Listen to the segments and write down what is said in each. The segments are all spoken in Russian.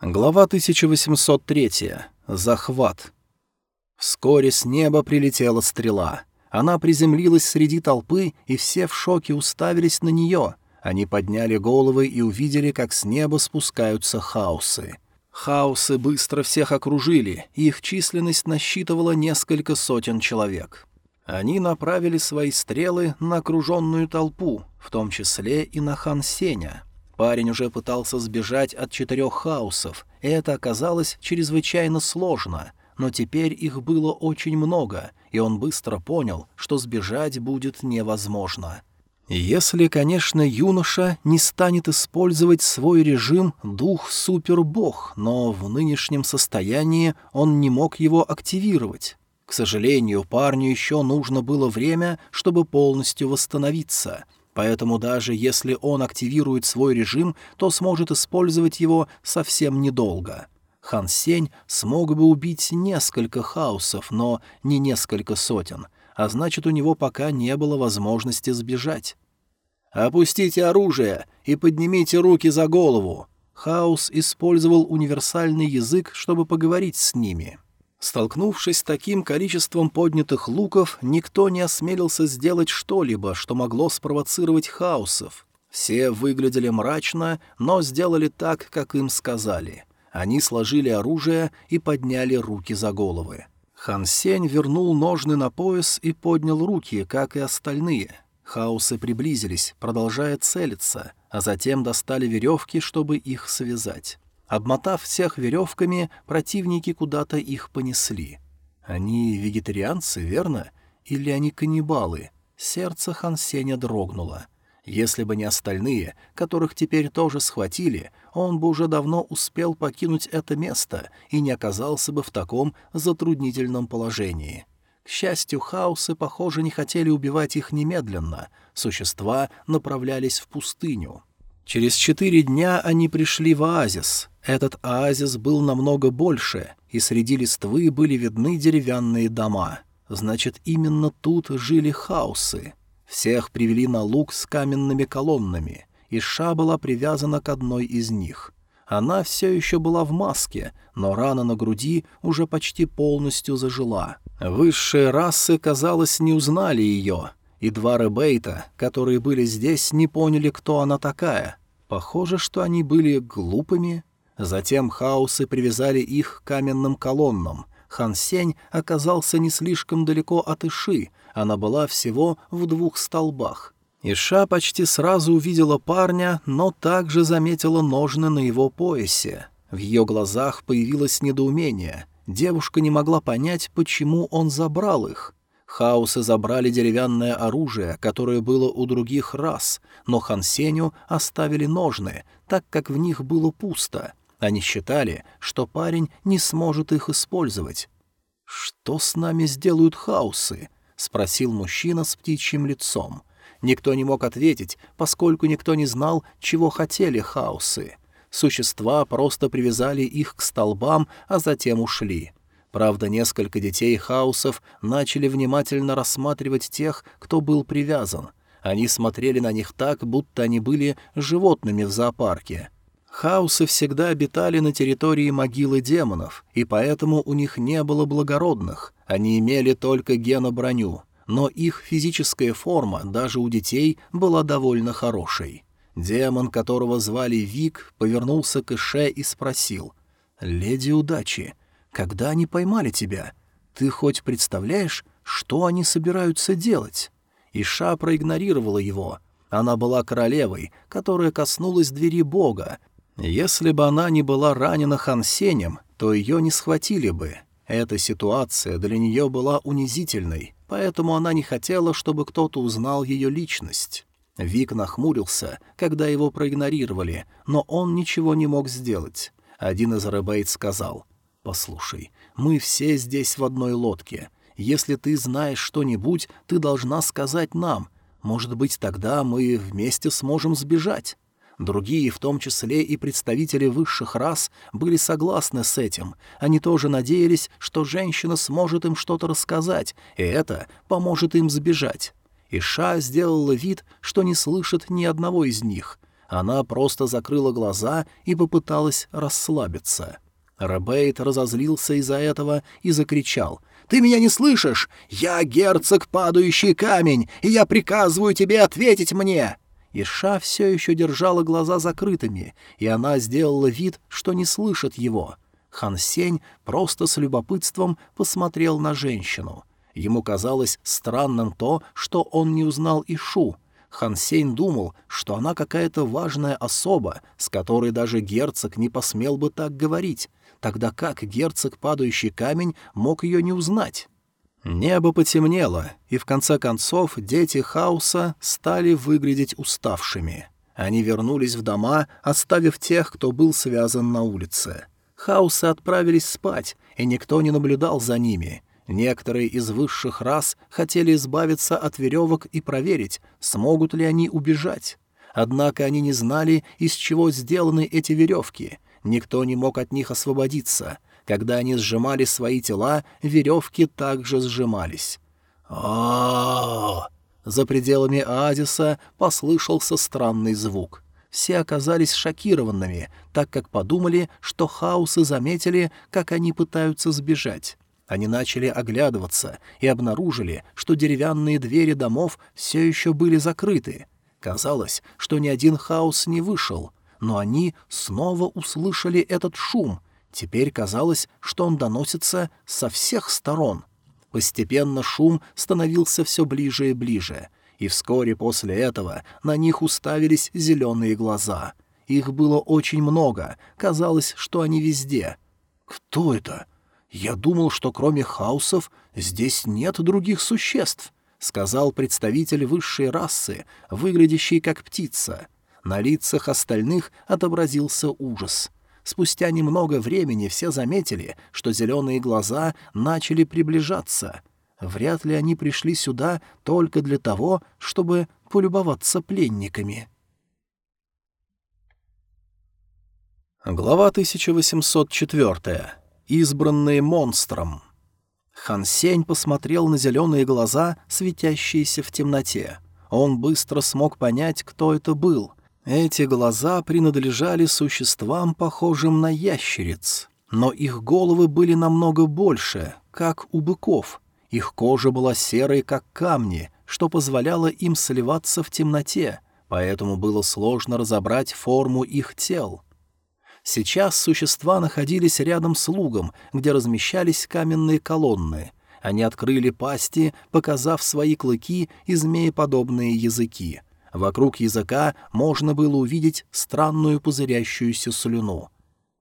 Глава 1803. Захват. Вскоре с неба прилетела стрела. Она приземлилась среди толпы, и все в шоке уставились на нее. Они подняли головы и увидели, как с неба спускаются хаосы. Хаосы быстро всех окружили, и их численность насчитывала несколько сотен человек. Они направили свои стрелы на окруженную толпу, в том числе и на хан Сеня — Парень уже пытался сбежать от четырех хаосов, и это оказалось чрезвычайно сложно, но теперь их было очень много, и он быстро понял, что сбежать будет невозможно. Если, конечно, юноша не станет использовать свой режим «дух-супербог», но в нынешнем состоянии он не мог его активировать. К сожалению, парню еще нужно было время, чтобы полностью восстановиться — Поэтому даже если он активирует свой режим, то сможет использовать его совсем недолго. Хан Сень смог бы убить несколько хаосов, но не несколько сотен, а значит, у него пока не было возможности сбежать. «Опустите оружие и поднимите руки за голову!» Хаос использовал универсальный язык, чтобы поговорить с ними. Столкнувшись с таким количеством поднятых луков, никто не осмелился сделать что-либо, что могло спровоцировать хаосов. Все выглядели мрачно, но сделали так, как им сказали. Они сложили оружие и подняли руки за головы. Хан Сень вернул ножны на пояс и поднял руки, как и остальные. Хаосы приблизились, продолжая целиться, а затем достали веревки, чтобы их связать. Обмотав всех веревками, противники куда-то их понесли. Они вегетарианцы, верно? Или они каннибалы? Сердце Хансеня дрогнуло. Если бы не остальные, которых теперь тоже схватили, он бы уже давно успел покинуть это место и не оказался бы в таком затруднительном положении. К счастью, хаосы, похоже, не хотели убивать их немедленно. Существа направлялись в пустыню. Через четыре дня они пришли в оазис. Этот оазис был намного больше, и среди листвы были видны деревянные дома. Значит, именно тут жили хаосы. Всех привели на луг с каменными колоннами, и Ша была привязана к одной из них. Она все еще была в маске, но рана на груди уже почти полностью зажила. Высшие расы, казалось, не узнали ее — и два ребейта, которые были здесь, не поняли, кто она такая. Похоже, что они были глупыми. Затем хаосы привязали их к каменным колоннам. Хан Сень оказался не слишком далеко от Иши, она была всего в двух столбах. Иша почти сразу увидела парня, но также заметила ножны на его поясе. В ее глазах появилось недоумение. Девушка не могла понять, почему он забрал их. Хаосы забрали деревянное оружие, которое было у других рас, но Хансеню оставили ножны, так как в них было пусто. Они считали, что парень не сможет их использовать. «Что с нами сделают хаосы?» — спросил мужчина с птичьим лицом. Никто не мог ответить, поскольку никто не знал, чего хотели хаосы. Существа просто привязали их к столбам, а затем ушли. Правда, несколько детей хаосов начали внимательно рассматривать тех, кто был привязан. Они смотрели на них так, будто они были животными в зоопарке. Хаосы всегда обитали на территории могилы демонов, и поэтому у них не было благородных, они имели только геноброню, но их физическая форма даже у детей была довольно хорошей. Демон, которого звали Вик, повернулся к Ише и спросил, «Леди удачи, когда они поймали тебя, ты хоть представляешь, что они собираются делать?» Иша проигнорировала его. Она была королевой, которая коснулась двери бога. Если бы она не была ранена Хансенем, то ее не схватили бы. Эта ситуация для нее была унизительной, поэтому она не хотела, чтобы кто-то узнал ее личность. Вик нахмурился, когда его проигнорировали, но он ничего не мог сделать. Один из рыбейт сказал — «Послушай, мы все здесь в одной лодке. Если ты знаешь что-нибудь, ты должна сказать нам. Может быть, тогда мы вместе сможем сбежать». Другие, в том числе и представители высших рас, были согласны с этим. Они тоже надеялись, что женщина сможет им что-то рассказать, и это поможет им сбежать. Иша сделала вид, что не слышит ни одного из них. Она просто закрыла глаза и попыталась расслабиться. Ребейт разозлился из-за этого и закричал. «Ты меня не слышишь? Я герцог, падающий камень, и я приказываю тебе ответить мне!» Иша все еще держала глаза закрытыми, и она сделала вид, что не слышит его. Хан Сень просто с любопытством посмотрел на женщину. Ему казалось странным то, что он не узнал Ишу. Хан Сень думал, что она какая-то важная особа, с которой даже герцог не посмел бы так говорить. Тогда как герцог падающий камень мог ее не узнать? Небо потемнело, и в конце концов дети хаоса стали выглядеть уставшими. Они вернулись в дома, оставив тех, кто был связан на улице. Хаосы отправились спать, и никто не наблюдал за ними. Некоторые из высших рас хотели избавиться от веревок и проверить, смогут ли они убежать. Однако они не знали, из чего сделаны эти веревки. Никто не мог от них освободиться — когда они сжимали свои тела, веревки также сжимались. а За пределами оазиса послышался странный звук. Все оказались шокированными, так как подумали, что хаосы заметили, как они пытаются сбежать. Они начали оглядываться и обнаружили, что деревянные двери домов все еще были закрыты. Казалось, что ни один хаос не вышел, но они снова услышали этот шум — Теперь казалось, что он доносится со всех сторон. Постепенно шум становился все ближе и ближе, и вскоре после этого на них уставились зеленые глаза. Их было очень много, казалось, что они везде. «Кто это? Я думал, что кроме хаосов здесь нет других существ», — сказал представитель высшей расы, выглядящий как птица. На лицах остальных отобразился ужас — Спустя немного времени все заметили, что зеленые глаза начали приближаться. Вряд ли они пришли сюда только для того, чтобы полюбоваться пленниками. Глава 1804. Избранные монстром. Хан Сень посмотрел на зеленые глаза, светящиеся в темноте. Он быстро смог понять, кто это был — эти глаза принадлежали существам, похожим на ящериц, но их головы были намного больше, как у быков. Их кожа была серой, как камни, что позволяло им сливаться в темноте, поэтому было сложно разобрать форму их тел. Сейчас существа находились рядом с лугом, где размещались каменные колонны. Они открыли пасти, показав свои клыки и змееподобные языки — Вокруг языка можно было увидеть странную пузырящуюся слюну.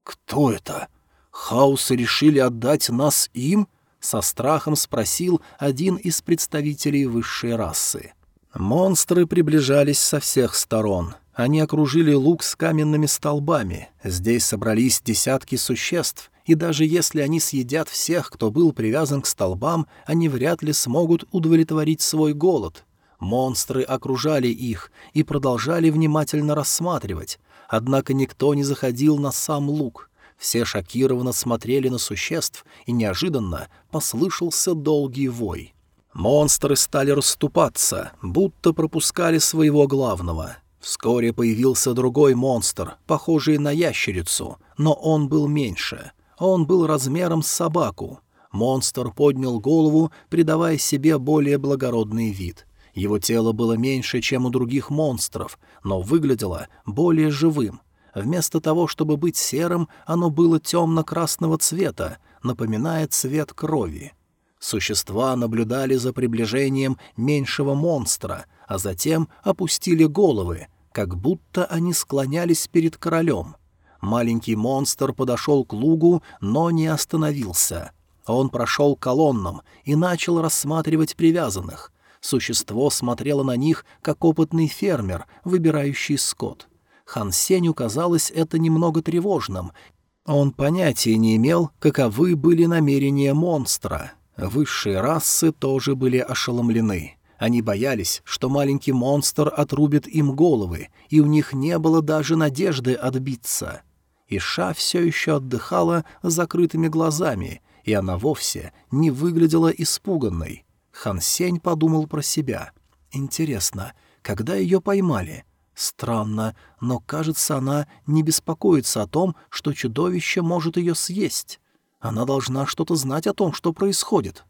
«Кто это? Хаусы решили отдать нас им?» — со страхом спросил один из представителей высшей расы. Монстры приближались со всех сторон. Они окружили луг с каменными столбами. Здесь собрались десятки существ, и даже если они съедят всех, кто был привязан к столбам, они вряд ли смогут удовлетворить свой голод. Монстры окружали их и продолжали внимательно рассматривать, однако никто не заходил на сам луг. Все шокированно смотрели на существ, и неожиданно послышался долгий вой. Монстры стали расступаться, будто пропускали своего главного. Вскоре появился другой монстр, похожий на ящерицу, но он был меньше. Он был размером с собаку. Монстр поднял голову, придавая себе более благородный вид — его тело было меньше, чем у других монстров, но выглядело более живым. Вместо того, чтобы быть серым, оно было темно-красного цвета, напоминая цвет крови. Существа наблюдали за приближением меньшего монстра, а затем опустили головы, как будто они склонялись перед королем. Маленький монстр подошел к лугу, но не остановился. Он прошел колоннам и начал рассматривать привязанных. Существо смотрело на них, как опытный фермер, выбирающий скот. Хан Сенью казалось это немного тревожным. Он понятия не имел, каковы были намерения монстра. Высшие расы тоже были ошеломлены. Они боялись, что маленький монстр отрубит им головы, и у них не было даже надежды отбиться. Иша все еще отдыхала с закрытыми глазами, и она вовсе не выглядела испуганной. Хан Сень подумал про себя. «Интересно, когда ее поймали? Странно, но, кажется, она не беспокоится о том, что чудовище может ее съесть. Она должна что-то знать о том, что происходит.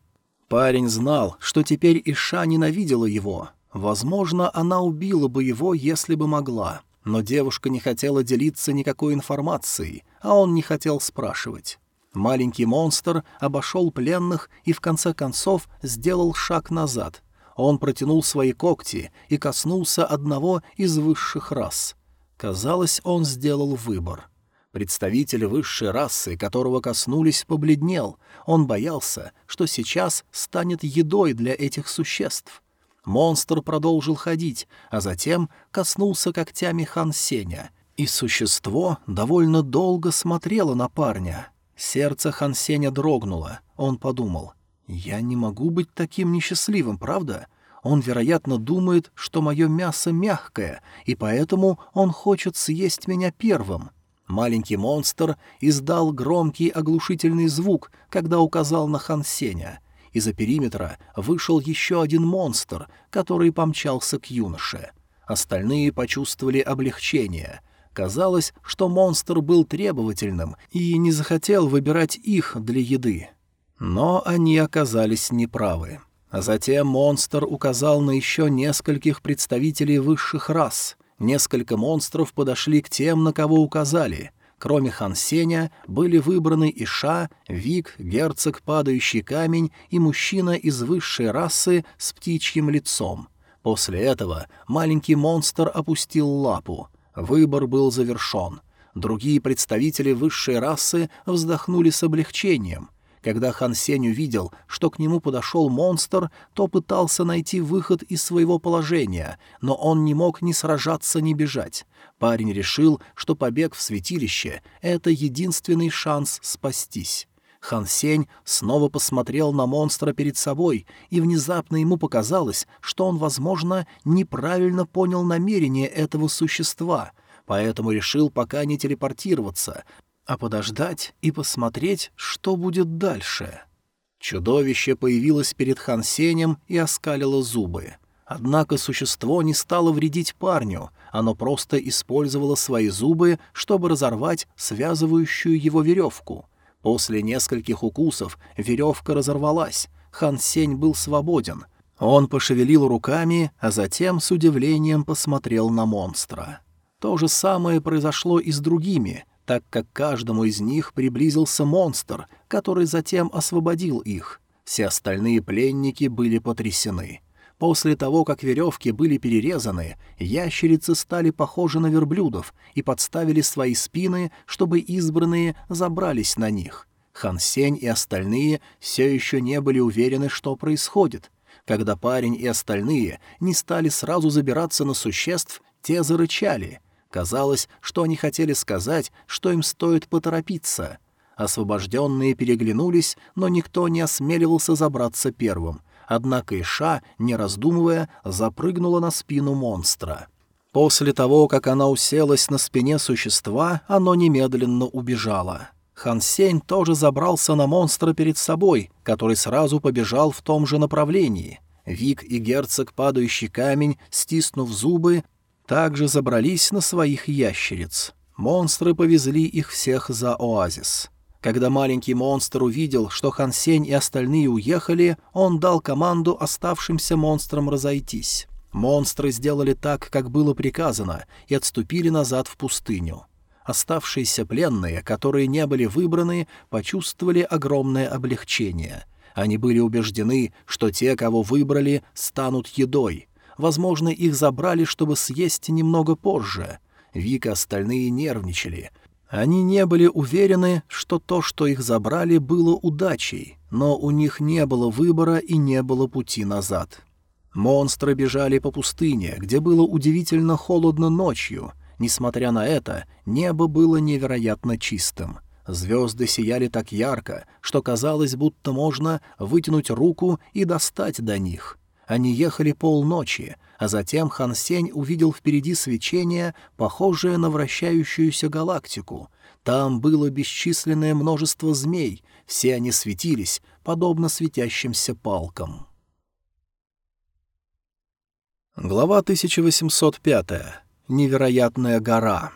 Парень знал, что теперь Иша ненавидела его. Возможно, она убила бы его, если бы могла. Но девушка не хотела делиться никакой информацией, а он не хотел спрашивать. Маленький монстр обошел пленных и в конце концов сделал шаг назад — он протянул свои когти и коснулся одного из высших рас. Казалось, он сделал выбор. Представитель высшей расы, которого коснулись, побледнел. Он боялся, что сейчас станет едой для этих существ. Монстр продолжил ходить, а затем коснулся когтями Хан Сеня, и существо довольно долго смотрело на парня. Сердце Хан Сеня дрогнуло. Он подумал — «Я не могу быть таким несчастливым, правда? Он, вероятно, думает, что мое мясо мягкое, и поэтому он хочет съесть меня первым». Маленький монстр издал громкий оглушительный звук, когда указал на Хансеня. Из-за периметра вышел еще один монстр, который помчался к юноше. Остальные почувствовали облегчение. Казалось, что монстр был требовательным и не захотел выбирать их для еды. Но они оказались неправы. Затем монстр указал на еще нескольких представителей высших рас. Несколько монстров подошли к тем, на кого указали. Кроме Хансеня были выбраны Иша, Вик, Герцог Падающий Камень и мужчина из высшей расы с птичьим лицом. После этого маленький монстр опустил лапу. Выбор был завершен. Другие представители высшей расы вздохнули с облегчением. Когда Хан Сень увидел, что к нему подошел монстр, то пытался найти выход из своего положения, но он не мог ни сражаться, ни бежать. Парень решил, что побег в святилище — это единственный шанс спастись. Хан Сень снова посмотрел на монстра перед собой, и внезапно ему показалось, что он, возможно, неправильно понял намерение этого существа, поэтому решил пока не телепортироваться, а подождать и посмотреть, что будет дальше. Чудовище появилось перед Хансенем и оскалило зубы. Однако существо не стало вредить парню, оно просто использовало свои зубы, чтобы разорвать связывающую его веревку. После нескольких укусов веревка разорвалась, Хан Сень был свободен. Он пошевелил руками, а затем с удивлением посмотрел на монстра. То же самое произошло и с другими — так как каждому из них приблизился монстр, который затем освободил их. Все остальные пленники были потрясены. После того, как веревки были перерезаны, ящерицы стали похожи на верблюдов и подставили свои спины, чтобы избранные забрались на них. Хан Сень и остальные все еще не были уверены, что происходит. Когда парень и остальные не стали сразу забираться на существ, те зарычали — Казалось, что они хотели сказать, что им стоит поторопиться. Освобожденные переглянулись, но никто не осмеливался забраться первым. Однако Иша, не раздумывая, запрыгнула на спину монстра. После того, как она уселась на спине существа, оно немедленно убежало. Хан Сень тоже забрался на монстра перед собой, который сразу побежал в том же направлении. Вик и герцог Падающий Камень, стиснув зубы, также забрались на своих ящериц. Монстры повезли их всех за оазис. Когда маленький монстр увидел, что Хансень и остальные уехали, он дал команду оставшимся монстрам разойтись. Монстры сделали так, как было приказано, и отступили назад в пустыню. Оставшиеся пленные, которые не были выбраны, почувствовали огромное облегчение. Они были убеждены, что те, кого выбрали, станут едой — Возможно, их забрали, чтобы съесть немного позже. Вика остальные нервничали. Они не были уверены, что то, что их забрали, было удачей, но у них не было выбора и не было пути назад. Монстры бежали по пустыне, где было удивительно холодно ночью. Несмотря на это, небо было невероятно чистым. Звезды сияли так ярко, что казалось, будто можно вытянуть руку и достать до них — они ехали полночи, а затем Хан Сень увидел впереди свечение, похожее на вращающуюся галактику. Там было бесчисленное множество змей, все они светились, подобно светящимся палкам. Глава 1805. Невероятная гора.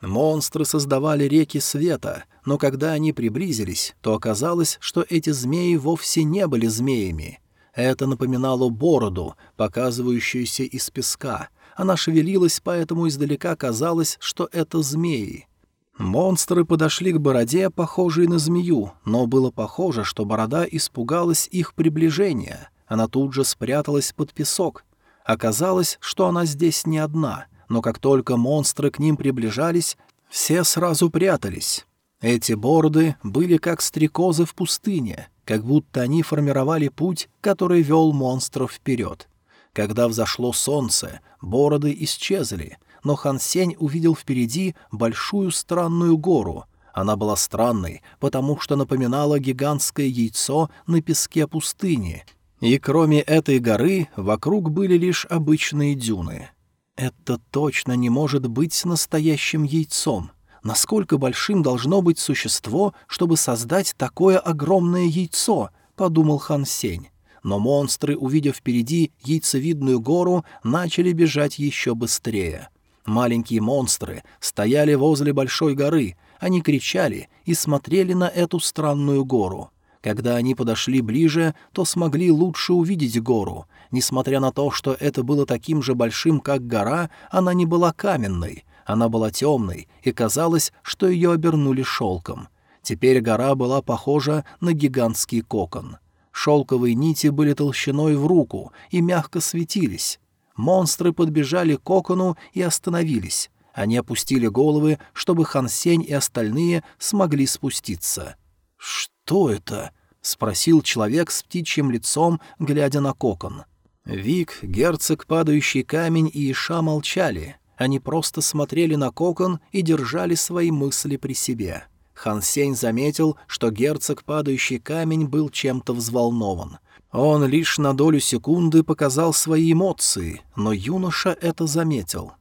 Монстры создавали реки света, но когда они приблизились, то оказалось, что эти змеи вовсе не были змеями. Это напоминало бороду, показывающуюся из песка. Она шевелилась, поэтому издалека казалось, что это змеи. Монстры подошли к бороде, похожей на змею, но было похоже, что борода испугалась их приближения. Она тут же спряталась под песок. Оказалось, что она здесь не одна, но как только монстры к ним приближались, все сразу прятались. Эти бороды были как стрекозы в пустыне, как будто они формировали путь, который вел монстров вперед. Когда взошло солнце, бороды исчезли, но Хан Сень увидел впереди большую странную гору. Она была странной, потому что напоминала гигантское яйцо на песке пустыни, и кроме этой горы вокруг были лишь обычные дюны. Это точно не может быть настоящим яйцом. Насколько большим должно быть существо, чтобы создать такое огромное яйцо, подумал Хан Сень. Но монстры, увидев впереди яйцевидную гору, начали бежать еще быстрее. Маленькие монстры стояли возле большой горы, они кричали и смотрели на эту странную гору. Когда они подошли ближе, то смогли лучше увидеть гору. Несмотря на то, что это было таким же большим, как гора, она не была каменной. Она была темной, и казалось, что ее обернули шелком. Теперь гора была похожа на гигантский кокон. Шелковые нити были толщиной в руку и мягко светились. Монстры подбежали к кокону и остановились. Они опустили головы, чтобы Хансень и остальные смогли спуститься. «Что это?» — спросил человек с птичьим лицом, глядя на кокон. Вик, герцог, падающий камень и Иша молчали. Они просто смотрели на кокон и держали свои мысли при себе. Хан Сень заметил, что герцог, падающий камень, был чем-то взволнован. Он лишь на долю секунды показал свои эмоции, но юноша это заметил.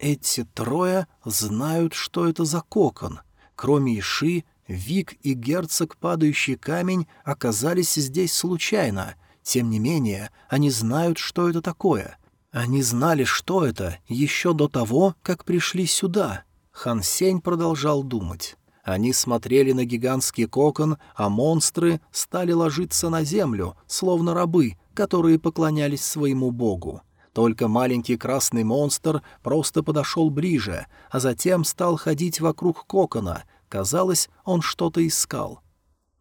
Эти трое знают, что это за кокон. Кроме Иши, Вик и герцог, падающий камень, оказались здесь случайно. Тем не менее, они знают, что это такое. Они знали, что это, еще до того, как пришли сюда. Хан Сень продолжал думать. Они смотрели на гигантский кокон, а монстры стали ложиться на землю, словно рабы, которые поклонялись своему богу. Только маленький красный монстр просто подошел ближе, а затем стал ходить вокруг кокона. Казалось, он что-то искал.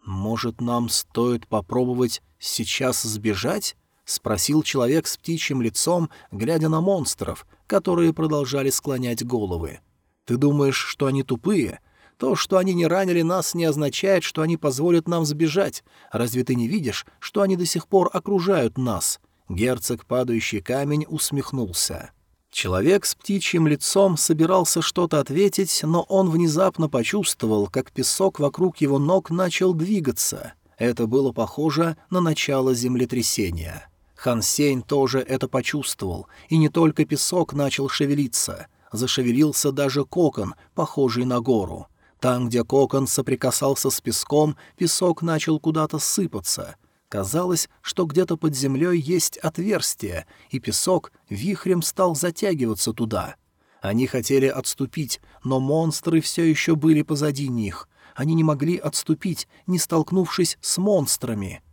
«Может, нам стоит попробовать сейчас сбежать?» — спросил человек с птичьим лицом, глядя на монстров, которые продолжали склонять головы. «Ты думаешь, что они тупые?» То, что они не ранили нас, не означает, что они позволят нам сбежать. Разве ты не видишь, что они до сих пор окружают нас?» Герцог, падающий камень, усмехнулся. Человек с птичьим лицом собирался что-то ответить, но он внезапно почувствовал, как песок вокруг его ног начал двигаться. Это было похоже на начало землетрясения. Хан Сень тоже это почувствовал, и не только песок начал шевелиться. Зашевелился даже кокон, похожий на гору. Там, где кокон соприкасался с песком, песок начал куда-то сыпаться. Казалось, что где-то под землей есть отверстие, и песок вихрем стал затягиваться туда. Они хотели отступить, но монстры все еще были позади них. Они не могли отступить, не столкнувшись с монстрами.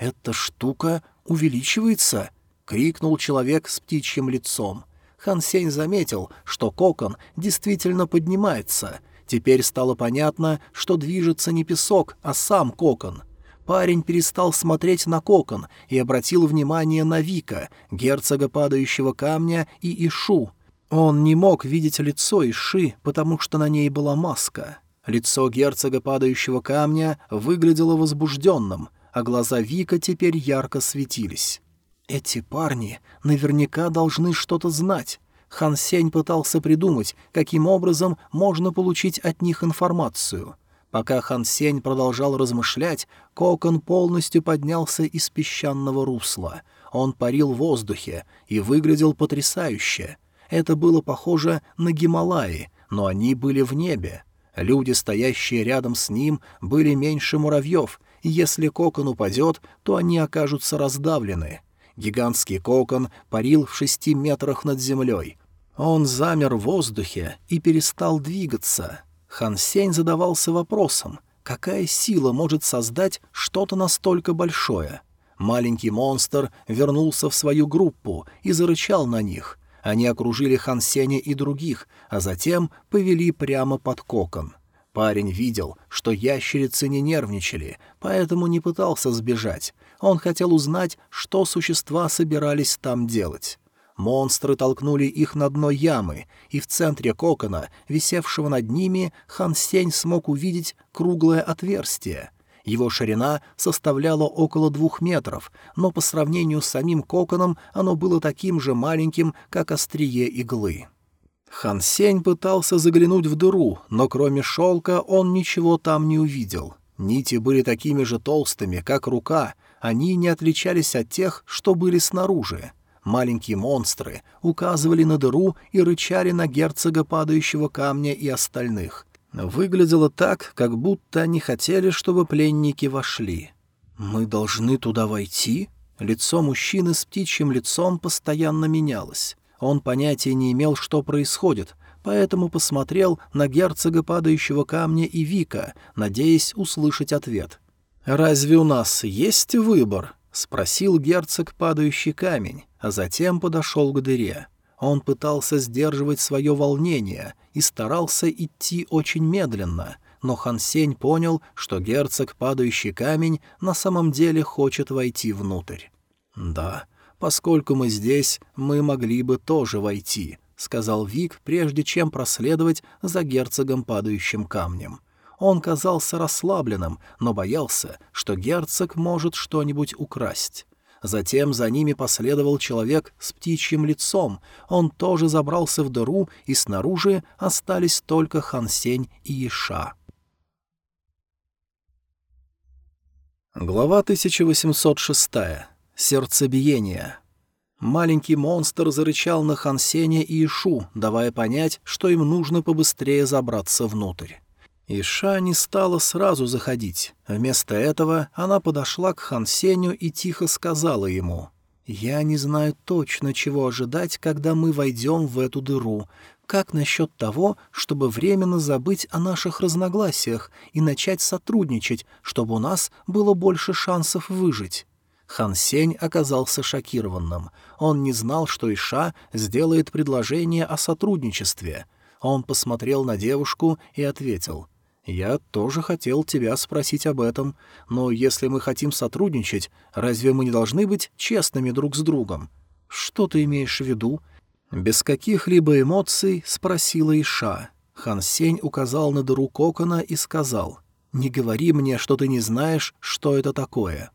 «Эта штука увеличивается?» — крикнул человек с птичьим лицом. Хан Сень заметил, что кокон действительно поднимается — Теперь стало понятно, что движется не песок, а сам кокон. Парень перестал смотреть на кокон и обратил внимание на Вика, герцога падающего камня и Ишу. Он не мог видеть лицо Иши, потому что на ней была маска. Лицо герцога падающего камня выглядело возбужденным, а глаза Вика теперь ярко светились. Эти парни наверняка должны что-то знать. Хан Сень пытался придумать, каким образом можно получить от них информацию. Пока Хан Сень продолжал размышлять, кокон полностью поднялся из песчаного русла. Он парил в воздухе и выглядел потрясающе. Это было похоже на Гималаи, но они были в небе. Люди, стоящие рядом с ним, были меньше муравьев, если кокон упадет, то они окажутся раздавлены. Гигантский кокон парил в шести метрах над землей. Он замер в воздухе и перестал двигаться. Хан Сень задавался вопросом, какая сила может создать что-то настолько большое? Маленький монстр вернулся в свою группу и зарычал на них. Они окружили Хан Сеня и других, а затем повели прямо под кокон. Парень видел, что ящерицы не нервничали, поэтому не пытался сбежать. Он хотел узнать, что существа собирались там делать. Монстры толкнули их на дно ямы, и в центре кокона, висевшего над ними, Хан Сень смог увидеть круглое отверстие. Его ширина составляла около двух метров, но по сравнению с самим коконом оно было таким же маленьким, как острие иглы. Хан Сень пытался заглянуть в дыру, но кроме шелка он ничего там не увидел. Нити были такими же толстыми, как рука, они не отличались от тех, что были снаружи. Маленькие монстры указывали на дыру и рычали на герцога падающего камня и остальных. Выглядело так, как будто они хотели, чтобы пленники вошли. «Мы должны туда войти?» Лицо мужчины с птичьим лицом постоянно менялось. Он понятия не имел, что происходит, поэтому посмотрел на герцога падающего камня и Вика, надеясь услышать ответ. «Разве у нас есть выбор?» — спросил герцог падающий камень, а затем подошел к дыре. Он пытался сдерживать свое волнение и старался идти очень медленно, но Хансень понял, что герцог падающий камень на самом деле хочет войти внутрь. «Да, поскольку мы здесь, мы могли бы тоже войти», — сказал Вик, прежде чем проследовать за герцогом падающим камнем. Он казался расслабленным, но боялся, что герцог может что-нибудь украсть. Затем за ними последовал человек с птичьим лицом. Он тоже забрался в дыру, и снаружи остались только Хансень и Иша. Глава 1806. Сердцебиение. Маленький монстр зарычал на Хансеня и Ишу, давая понять, что им нужно побыстрее забраться внутрь. Иша не стала сразу заходить. Вместо этого она подошла к Хан Сеню и тихо сказала ему, «Я не знаю точно, чего ожидать, когда мы войдем в эту дыру. Как насчет того, чтобы временно забыть о наших разногласиях и начать сотрудничать, чтобы у нас было больше шансов выжить?» Хан Сень оказался шокированным. Он не знал, что Иша сделает предложение о сотрудничестве. Он посмотрел на девушку и ответил — «Я тоже хотел тебя спросить об этом, но если мы хотим сотрудничать, разве мы не должны быть честными друг с другом? Что ты имеешь в виду?» Без каких-либо эмоций спросила Иша. Хан Сень указал на дыру кокона и сказал, «Не говори мне, что ты не знаешь, что это такое».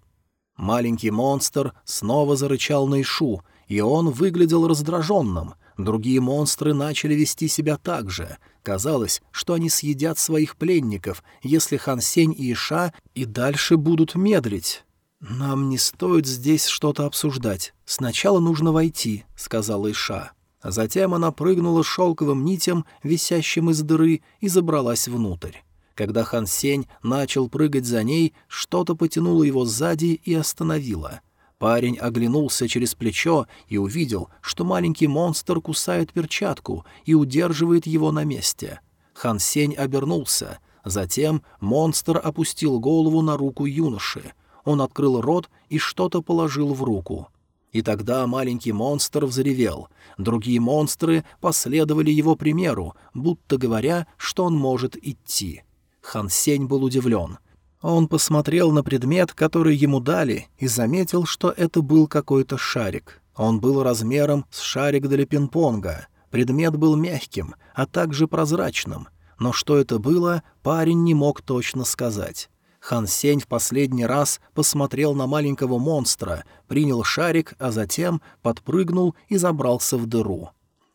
Маленький монстр снова зарычал на Ишу, и он выглядел раздраженным. Другие монстры начали вести себя так же — Казалось, что они съедят своих пленников, если Хан Сень и Иша и дальше будут медлить. «Нам не стоит здесь что-то обсуждать. Сначала нужно войти», — сказала Иша. Затем она прыгнула шелковым нитям, висящим из дыры, и забралась внутрь. Когда Хан Сень начал прыгать за ней, что-то потянуло его сзади и остановило. Парень оглянулся через плечо и увидел, что маленький монстр кусает перчатку и удерживает его на месте. Хан Сень обернулся. Затем монстр опустил голову на руку юноши. Он открыл рот и что-то положил в руку. И тогда маленький монстр взревел. Другие монстры последовали его примеру, будто говоря, что он может идти. Хан Сень был удивлен. Он посмотрел на предмет, который ему дали, и заметил, что это был какой-то шарик. Он был размером с шарик для пинг-понга. Предмет был мягким, а также прозрачным. Но что это было, парень не мог точно сказать. Хан Сень в последний раз посмотрел на маленького монстра, принял шарик, а затем подпрыгнул и забрался в дыру.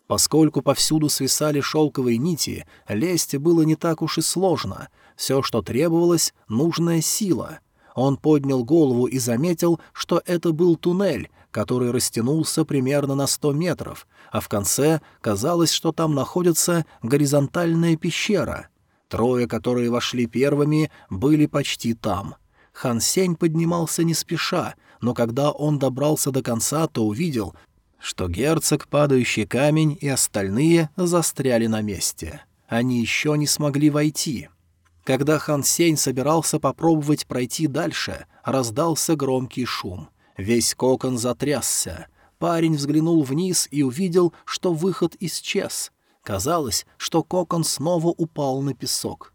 Поскольку повсюду свисали шелковые нити, лезть было не так уж и сложно — все, что требовалось, — нужная сила. Он поднял голову и заметил, что это был туннель, который растянулся примерно на сто метров, а в конце казалось, что там находится горизонтальная пещера. Трое, которые вошли первыми, были почти там. Хан Сень поднимался не спеша, но когда он добрался до конца, то увидел, что герцог, падающий камень и остальные застряли на месте. Они еще не смогли войти. Когда Хан Сень собирался попробовать пройти дальше, раздался громкий шум. Весь кокон затрясся. Парень взглянул вниз и увидел, что выход исчез. Казалось, что кокон снова упал на песок.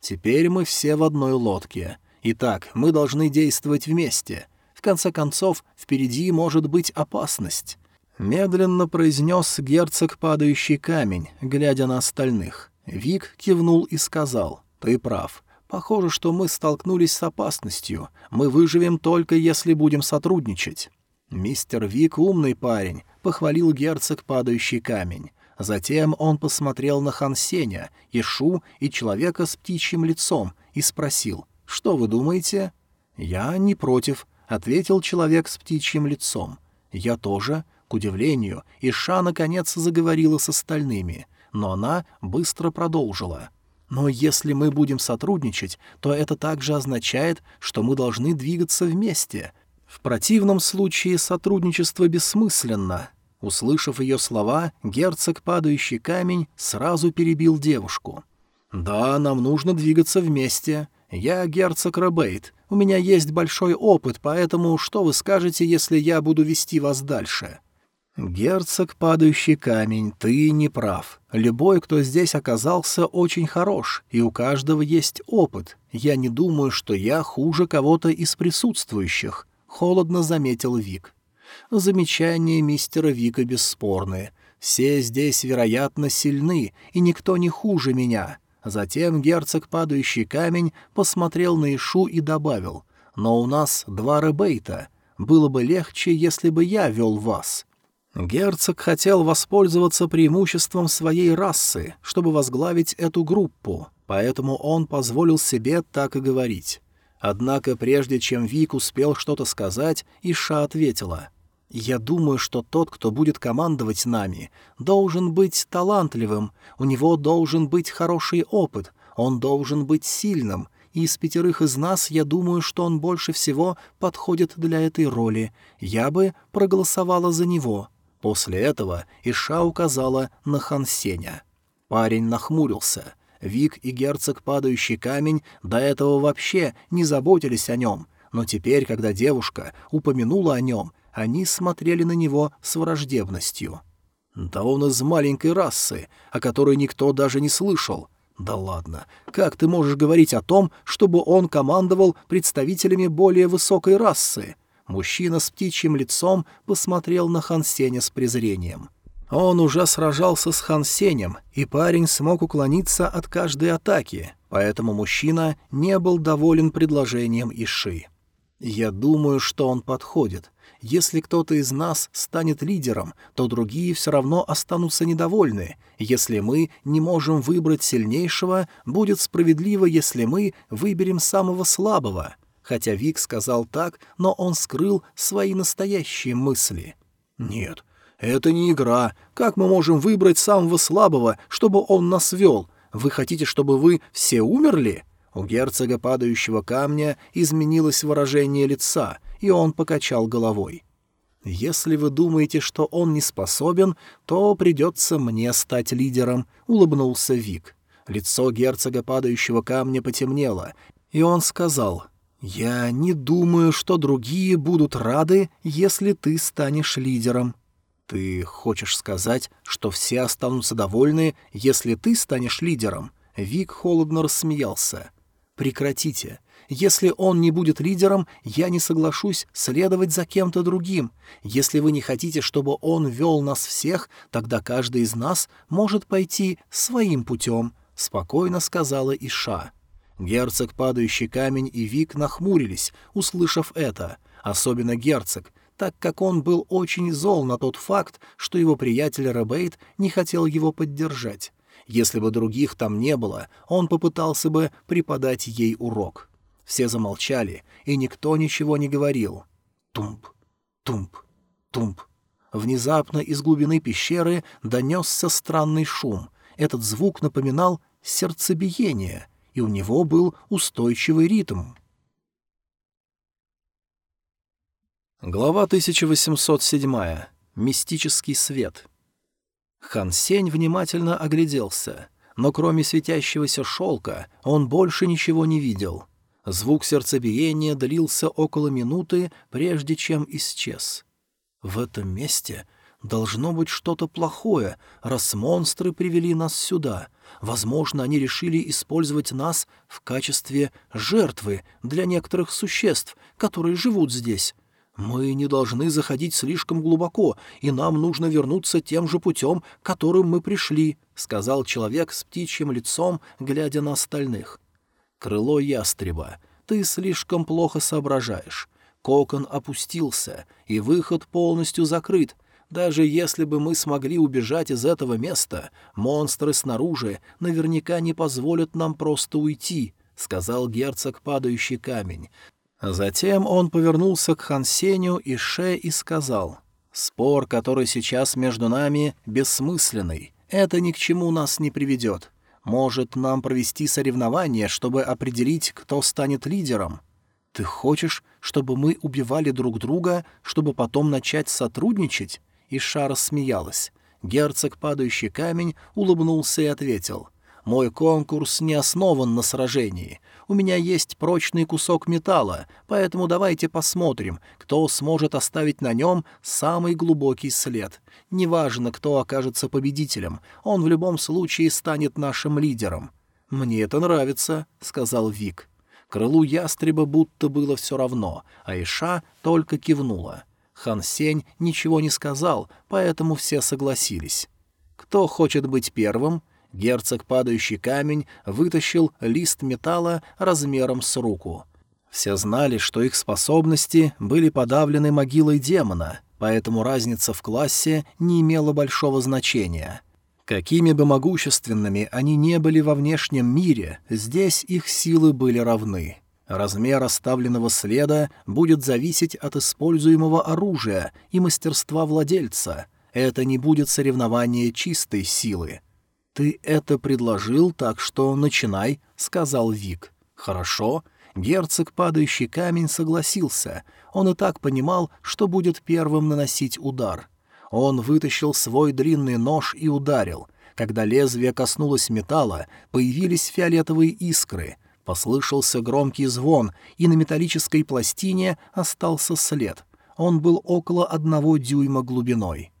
Теперь мы все в одной лодке. Итак, мы должны действовать вместе. В конце концов, впереди может быть опасность. Медленно произнес герцог падающий камень, глядя на остальных. Вик кивнул и сказал, «Ты прав. Похоже, что мы столкнулись с опасностью. Мы выживем только, если будем сотрудничать». Мистер Вик умный парень, похвалил герцог падающий камень. Затем он посмотрел на Хансеня, Ишу и человека с птичьим лицом и спросил, «Что вы думаете?» «Я не против», — ответил человек с птичьим лицом. «Я тоже». К удивлению, Иша наконец заговорила с остальными, но она быстро продолжила. «Но если мы будем сотрудничать, то это также означает, что мы должны двигаться вместе. В противном случае сотрудничество бессмысленно». Услышав ее слова, герцог падающий камень сразу перебил девушку. «Да, нам нужно двигаться вместе. Я герцог Робейт. У меня есть большой опыт, поэтому что вы скажете, если я буду вести вас дальше?» «Герцог, падающий камень, ты не прав. Любой, кто здесь оказался, очень хорош, и у каждого есть опыт. Я не думаю, что я хуже кого-то из присутствующих», — холодно заметил Вик. Замечания мистера Вика бесспорны. Все здесь, вероятно, сильны, и никто не хуже меня. Затем герцог, падающий камень, посмотрел на Ишу и добавил, «Но у нас два ребейта. Было бы легче, если бы я вел вас». Герцог хотел воспользоваться преимуществом своей расы, чтобы возглавить эту группу, поэтому он позволил себе так и говорить. Однако прежде чем Вик успел что-то сказать, Иша ответила. «Я думаю, что тот, кто будет командовать нами, должен быть талантливым, у него должен быть хороший опыт, он должен быть сильным, и из пятерых из нас я думаю, что он больше всего подходит для этой роли. Я бы проголосовала за него». После этого Иша указала на Хансеня. Парень нахмурился. Вик и герцог Падающий Камень до этого вообще не заботились о нем, но теперь, когда девушка упомянула о нем, они смотрели на него с враждебностью. «Да он из маленькой расы, о которой никто даже не слышал. Да ладно, как ты можешь говорить о том, чтобы он командовал представителями более высокой расы?» Мужчина с птичьим лицом посмотрел на Хансеня с презрением. Он уже сражался с Хансенем, и парень смог уклониться от каждой атаки, поэтому мужчина не был доволен предложением Иши. «Я думаю, что он подходит. Если кто-то из нас станет лидером, то другие все равно останутся недовольны. Если мы не можем выбрать сильнейшего, будет справедливо, если мы выберем самого слабого. Хотя Вик сказал так, но он скрыл свои настоящие мысли. «Нет, это не игра. Как мы можем выбрать самого слабого, чтобы он нас вел? Вы хотите, чтобы вы все умерли?» У герцога падающего камня изменилось выражение лица, и он покачал головой. «Если вы думаете, что он не способен, то придется мне стать лидером», — улыбнулся Вик. Лицо герцога падающего камня потемнело, и он сказал, «Я не думаю, что другие будут рады, если ты станешь лидером». «Ты хочешь сказать, что все останутся довольны, если ты станешь лидером?» Вик холодно рассмеялся. «Прекратите. Если он не будет лидером, я не соглашусь следовать за кем-то другим. Если вы не хотите, чтобы он вел нас всех, тогда каждый из нас может пойти своим путем», — спокойно сказала Иша. Герцог, падающий камень и Вик нахмурились, услышав это, особенно герцог, так как он был очень зол на тот факт, что его приятель Ребейт не хотел его поддержать. Если бы других там не было, он попытался бы преподать ей урок. Все замолчали, и никто ничего не говорил. Тумп, тумп, тумп. Внезапно из глубины пещеры донесся странный шум. Этот звук напоминал сердцебиение — и у него был устойчивый ритм. Глава 1807. Мистический свет. Хан Сень внимательно огляделся, но кроме светящегося шелка он больше ничего не видел. Звук сердцебиения длился около минуты, прежде чем исчез. В этом месте должно быть что-то плохое, раз монстры привели нас сюда. Возможно, они решили использовать нас в качестве жертвы для некоторых существ, которые живут здесь. «Мы не должны заходить слишком глубоко, и нам нужно вернуться тем же путем, которым мы пришли», — сказал человек с птичьим лицом, глядя на остальных. «Крыло ястреба, ты слишком плохо соображаешь. Кокон опустился, и выход полностью закрыт. Даже если бы мы смогли убежать из этого места, монстры снаружи наверняка не позволят нам просто уйти», — сказал герцог падающий камень, Затем он повернулся к Хансеню и Ше и сказал, «Спор, который сейчас между нами, бессмысленный. Это ни к чему нас не приведет. Может, нам провести соревнование, чтобы определить, кто станет лидером? Ты хочешь, чтобы мы убивали друг друга, чтобы потом начать сотрудничать?» Иша рассмеялась. Герцог, падающий камень, улыбнулся и ответил, «Мой конкурс не основан на сражении. У меня есть прочный кусок металла, поэтому давайте посмотрим, кто сможет оставить на нем самый глубокий след. Неважно, кто окажется победителем, он в любом случае станет нашим лидером». «Мне это нравится», — сказал Вик. Крылу ястреба будто было все равно, а Иша только кивнула. Хан Сень ничего не сказал, поэтому все согласились. «Кто хочет быть первым?» Герцог падающий камень вытащил лист металла размером с руку. Все знали, что их способности были подавлены могилой демона, поэтому разница в классе не имела большого значения. Какими бы могущественными они не были во внешнем мире, здесь их силы были равны. Размер оставленного следа будет зависеть от используемого оружия и мастерства владельца. Это не будет соревнование чистой силы. «Ты это предложил, так что начинай», — сказал Вик. «Хорошо». Герцог, падающий камень, согласился. Он и так понимал, что будет первым наносить удар. Он вытащил свой длинный нож и ударил. Когда лезвие коснулось металла, появились фиолетовые искры. Послышался громкий звон, и на металлической пластине остался след. Он был около одного дюйма глубиной.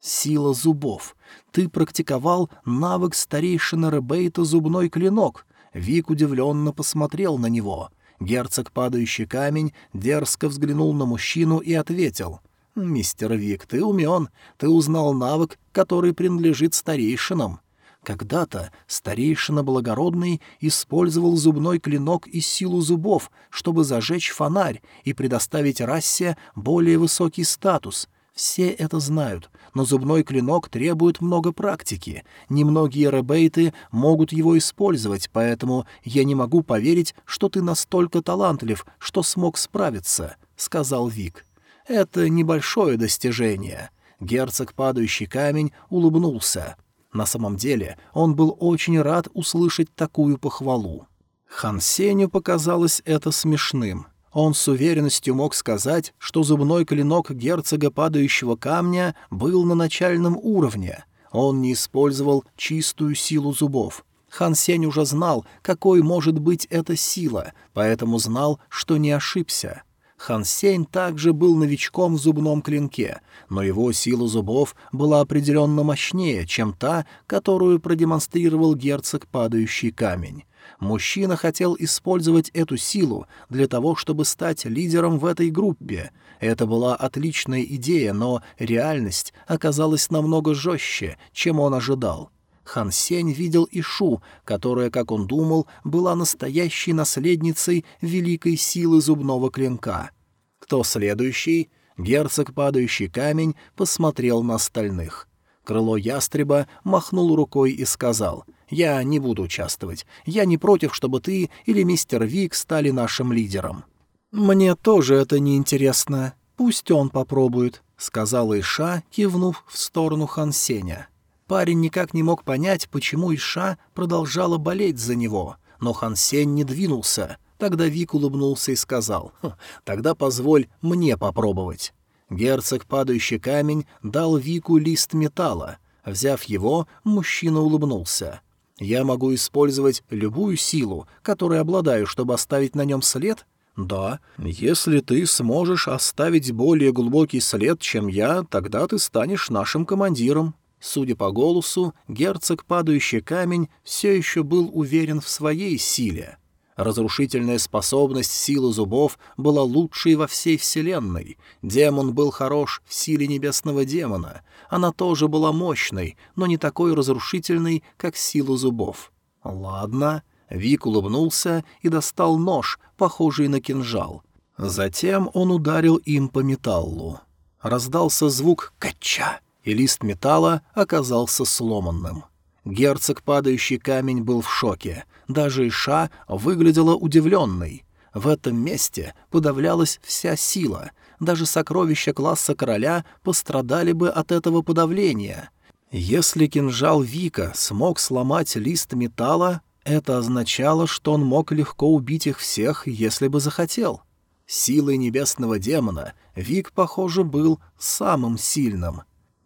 Сила зубов. Ты практиковал навык старейшины Ребейта «Зубной клинок». Вик удивленно посмотрел на него. Герцог «Падающий камень» дерзко взглянул на мужчину и ответил. «Мистер Вик, ты умен. Ты узнал навык, который принадлежит старейшинам». Когда-то старейшина Благородный использовал зубной клинок и силу зубов, чтобы зажечь фонарь и предоставить расе более высокий статус. Все это знают, но зубной клинок требует много практики. Немногие ребейты могут его использовать, поэтому я не могу поверить, что ты настолько талантлив, что смог справиться», — сказал Вик. «Это небольшое достижение». Герцог Падающий Камень улыбнулся. На самом деле он был очень рад услышать такую похвалу. Хан Сеню показалось это смешным — он с уверенностью мог сказать, что зубной клинок герцога падающего камня был на начальном уровне. Он не использовал чистую силу зубов. Хан Сень уже знал, какой может быть эта сила, поэтому знал, что не ошибся. Хан Сень также был новичком в зубном клинке, но его сила зубов была определенно мощнее, чем та, которую продемонстрировал герцог падающий камень. Мужчина хотел использовать эту силу для того, чтобы стать лидером в этой группе. Это была отличная идея, но реальность оказалась намного жестче, чем он ожидал. Хан Сень видел Ишу, которая, как он думал, была настоящей наследницей великой силы зубного клинка. Кто следующий? Герцог Падающий Камень посмотрел на остальных. Крыло ястреба махнул рукой и сказал я не буду участвовать. Я не против, чтобы ты или мистер Вик стали нашим лидером». «Мне тоже это не интересно. Пусть он попробует», — сказала Иша, кивнув в сторону Хан Сеня. Парень никак не мог понять, почему Иша продолжала болеть за него, но Хан Сень не двинулся. Тогда Вик улыбнулся и сказал, «Хм, «Тогда позволь мне попробовать». Герцог падающий камень дал Вику лист металла. Взяв его, мужчина улыбнулся. «Я могу использовать любую силу, которой обладаю, чтобы оставить на нем след?» «Да. Если ты сможешь оставить более глубокий след, чем я, тогда ты станешь нашим командиром». Судя по голосу, герцог падающий камень все еще был уверен в своей силе. Разрушительная способность силы зубов была лучшей во всей вселенной. Демон был хорош в силе небесного демона. Она тоже была мощной, но не такой разрушительной, как сила зубов. Ладно. Вик улыбнулся и достал нож, похожий на кинжал. Затем он ударил им по металлу. Раздался звук «кача», и лист металла оказался сломанным. Герцог падающий камень был в шоке. Даже Иша выглядела удивленной. В этом месте подавлялась вся сила. Даже сокровища класса короля пострадали бы от этого подавления. Если кинжал Вика смог сломать лист металла, это означало, что он мог легко убить их всех, если бы захотел. Силой небесного демона Вик, похоже, был самым сильным.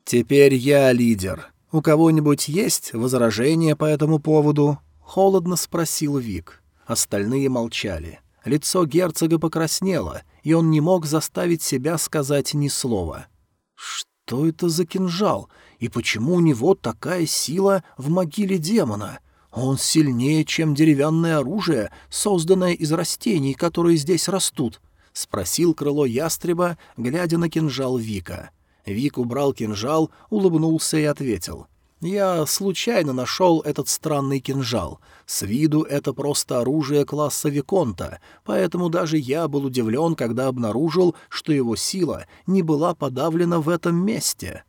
«Теперь я лидер. У кого-нибудь есть возражения по этому поводу?» Холодно спросил Вик. Остальные молчали. Лицо герцога покраснело, и он не мог заставить себя сказать ни слова. «Что это за кинжал? И почему у него такая сила в могиле демона? Он сильнее, чем деревянное оружие, созданное из растений, которые здесь растут», — спросил крыло ястреба, глядя на кинжал Вика. Вик убрал кинжал, улыбнулся и ответил — я случайно нашел этот странный кинжал. С виду это просто оружие класса Виконта, поэтому даже я был удивлен, когда обнаружил, что его сила не была подавлена в этом месте.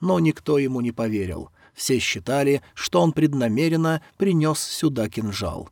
Но никто ему не поверил. Все считали, что он преднамеренно принес сюда кинжал.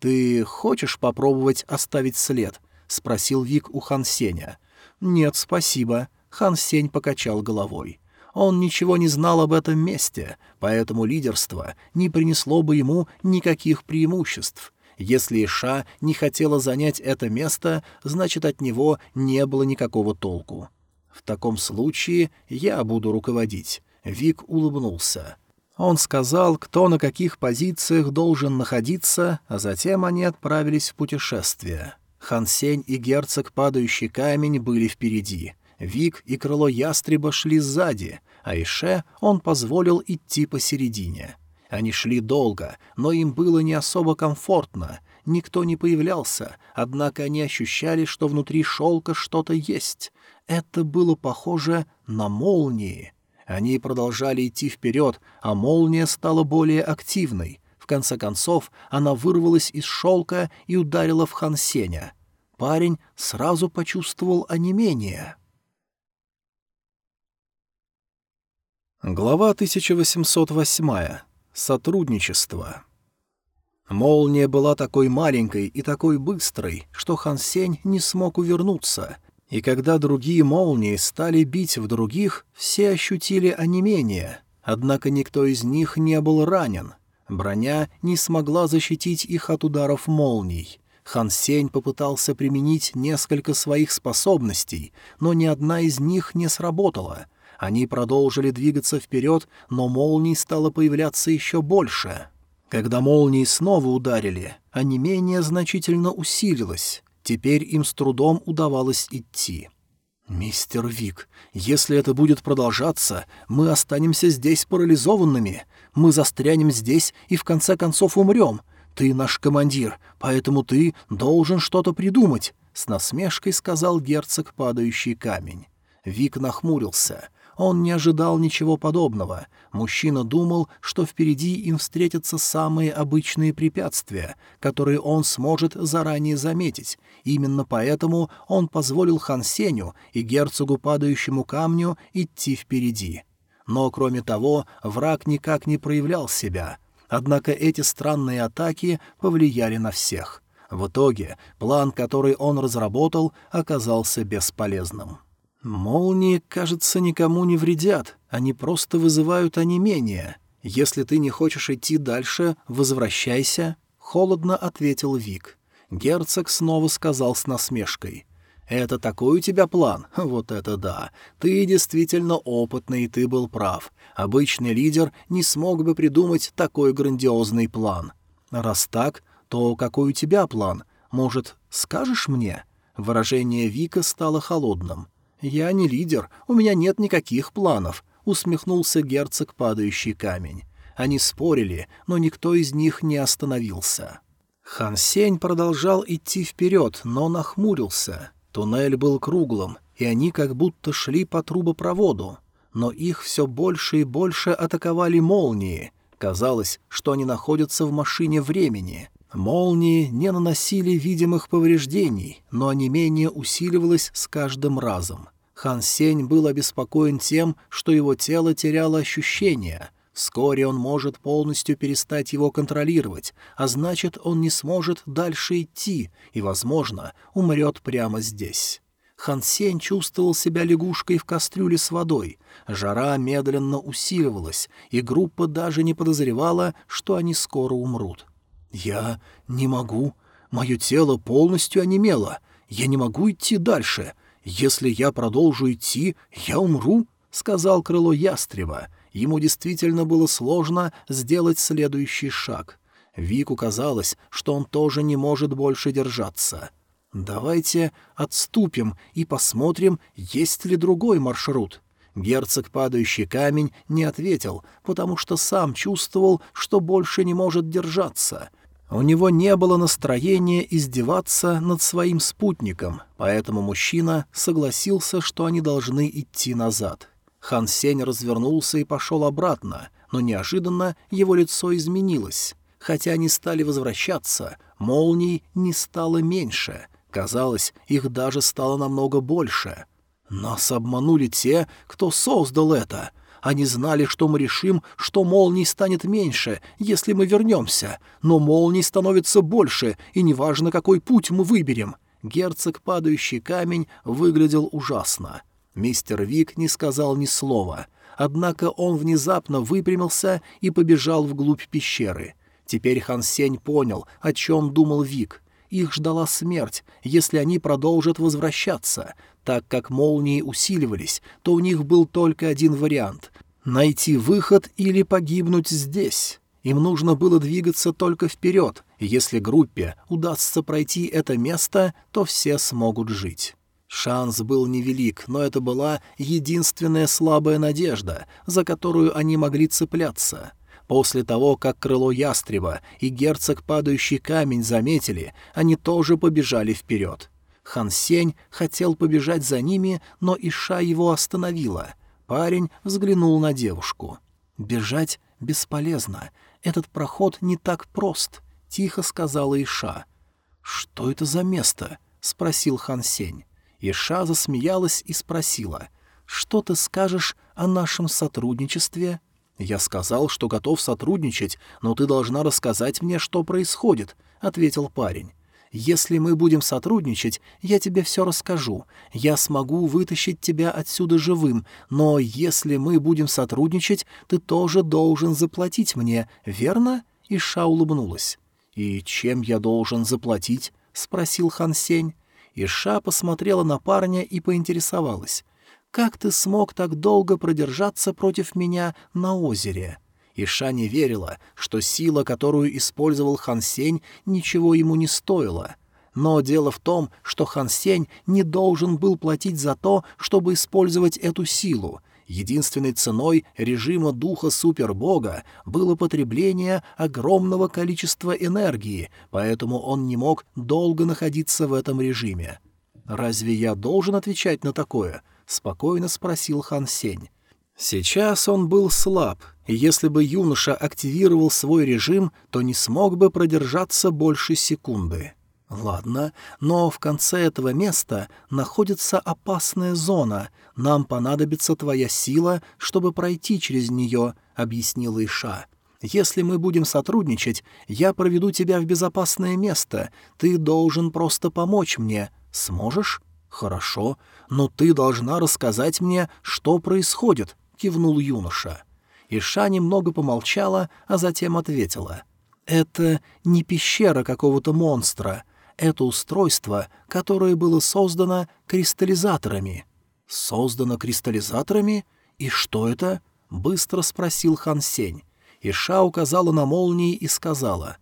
«Ты хочешь попробовать оставить след?» — спросил Вик у Хан Сеня. «Нет, спасибо», — Хан Сень покачал головой. Он ничего не знал об этом месте, поэтому лидерство не принесло бы ему никаких преимуществ. Если Иша не хотела занять это место, значит, от него не было никакого толку. В таком случае я буду руководить. Вик улыбнулся. Он сказал, кто на каких позициях должен находиться, а затем они отправились в путешествие. Хансень и герцог Падающий Камень были впереди. Вик и крыло ястреба шли сзади, а Ише он позволил идти посередине. Они шли долго, но им было не особо комфортно. Никто не появлялся, однако они ощущали, что внутри шелка что-то есть. Это было похоже на молнии. Они продолжали идти вперед, а молния стала более активной. В конце концов, она вырвалась из шелка и ударила в Хансеня. Парень сразу почувствовал онемение. Глава 1808. Сотрудничество. Молния была такой маленькой и такой быстрой, что Хан Сень не смог увернуться, и когда другие молнии стали бить в других, все ощутили онемение, однако никто из них не был ранен. Броня не смогла защитить их от ударов молний. Хан Сень попытался применить несколько своих способностей, но ни одна из них не сработала — они продолжили двигаться вперед, но молний стало появляться еще больше. Когда молнии снова ударили, не менее значительно усилилось. Теперь им с трудом удавалось идти. «Мистер Вик, если это будет продолжаться, мы останемся здесь парализованными. Мы застрянем здесь и в конце концов умрем. Ты наш командир, поэтому ты должен что-то придумать», — с насмешкой сказал герцог падающий камень. Вик нахмурился. Он не ожидал ничего подобного. Мужчина думал, что впереди им встретятся самые обычные препятствия, которые он сможет заранее заметить. Именно поэтому он позволил Хан Сеню и герцогу падающему камню идти впереди. Но, кроме того, враг никак не проявлял себя. Однако эти странные атаки повлияли на всех. В итоге план, который он разработал, оказался бесполезным. Молнии, кажется, никому не вредят, они просто вызывают онемение. Если ты не хочешь идти дальше, возвращайся, — холодно ответил Вик. Герцог снова сказал с насмешкой. Это такой у тебя план? Вот это да. Ты действительно опытный, ты был прав. Обычный лидер не смог бы придумать такой грандиозный план. Раз так, то какой у тебя план? Может, скажешь мне?» Выражение Вика стало холодным. «Я не лидер, у меня нет никаких планов», — усмехнулся герцог падающий камень. Они спорили, но никто из них не остановился. Хан Сень продолжал идти вперед, но нахмурился. Туннель был круглым, и они как будто шли по трубопроводу. Но их все больше и больше атаковали молнии. Казалось, что они находятся в машине времени. Молнии не наносили видимых повреждений, но не менее усиливалось с каждым разом. Хан Сень был обеспокоен тем, что его тело теряло ощущения. Вскоре он может полностью перестать его контролировать, а значит, он не сможет дальше идти и, возможно, умрет прямо здесь. Хан Сень чувствовал себя лягушкой в кастрюле с водой. Жара медленно усиливалась, и группа даже не подозревала, что они скоро умрут. «Я не могу. Мое тело полностью онемело. Я не могу идти дальше. Если я продолжу идти, я умру», — сказал крыло ястреба. Ему действительно было сложно сделать следующий шаг. Вику казалось, что он тоже не может больше держаться. «Давайте отступим и посмотрим, есть ли другой маршрут». Герцог падающий камень не ответил, потому что сам чувствовал, что больше не может держаться — у него не было настроения издеваться над своим спутником, поэтому мужчина согласился, что они должны идти назад. Хан Сень развернулся и пошел обратно, но неожиданно его лицо изменилось. Хотя они стали возвращаться, молний не стало меньше. Казалось, их даже стало намного больше. Нас обманули те, кто создал это — они знали, что мы решим, что молний станет меньше, если мы вернемся, но молний становится больше, и неважно, какой путь мы выберем. Герцог падающий камень выглядел ужасно. Мистер Вик не сказал ни слова, однако он внезапно выпрямился и побежал вглубь пещеры. Теперь Хан Сень понял, о чем думал Вик. Их ждала смерть, если они продолжат возвращаться. Так как молнии усиливались, то у них был только один вариант Найти выход или погибнуть здесь. Им нужно было двигаться только вперед, и если группе удастся пройти это место, то все смогут жить. Шанс был невелик, но это была единственная слабая надежда, за которую они могли цепляться. После того, как крыло ястреба и герцог падающий камень заметили, они тоже побежали вперед. Хан Сень хотел побежать за ними, но Иша его остановила — Парень взглянул на девушку. «Бежать бесполезно. Этот проход не так прост», — тихо сказала Иша. «Что это за место?» — спросил Хан Сень. Иша засмеялась и спросила. «Что ты скажешь о нашем сотрудничестве?» «Я сказал, что готов сотрудничать, но ты должна рассказать мне, что происходит», — ответил парень. Если мы будем сотрудничать, я тебе все расскажу. Я смогу вытащить тебя отсюда живым, но если мы будем сотрудничать, ты тоже должен заплатить мне, верно?» Иша улыбнулась. «И чем я должен заплатить?» — спросил Хан Сень. Иша посмотрела на парня и поинтересовалась. «Как ты смог так долго продержаться против меня на озере?» Иша не верила, что сила, которую использовал Хан Сень, ничего ему не стоила. Но дело в том, что Хан Сень не должен был платить за то, чтобы использовать эту силу. Единственной ценой режима духа супербога было потребление огромного количества энергии, поэтому он не мог долго находиться в этом режиме. «Разве я должен отвечать на такое?» — спокойно спросил Хан Сень. Сейчас он был слаб, и если бы юноша активировал свой режим, то не смог бы продержаться больше секунды. «Ладно, но в конце этого места находится опасная зона. Нам понадобится твоя сила, чтобы пройти через нее», — объяснила Иша. «Если мы будем сотрудничать, я проведу тебя в безопасное место. Ты должен просто помочь мне. Сможешь?» «Хорошо, но ты должна рассказать мне, что происходит», — кивнул юноша. Иша немного помолчала, а затем ответила. «Это не пещера какого-то монстра. это устройство, которое было создано кристаллизаторами. Создано кристаллизаторами? И что это? Быстро спросил Хан Сень. Иша указала на молнии и сказала,